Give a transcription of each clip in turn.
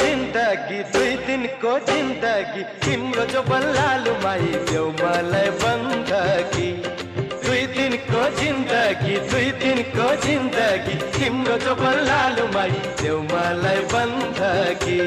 जिन्दगी दुई दिनको जिन्दगी। तिम्रो जो बल्ला माई देऊ मलाई बन्दगी दुई दिनको जिन्दगी दुई दिनको जिन्दगी। तिम्रो जो बल्ला माई देऊ मलाई बन्दगी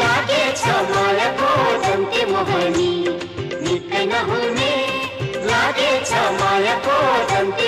लागे छ मायाको जन्ती मोहनी निकै नहुने लागेछ मायाको जन्ती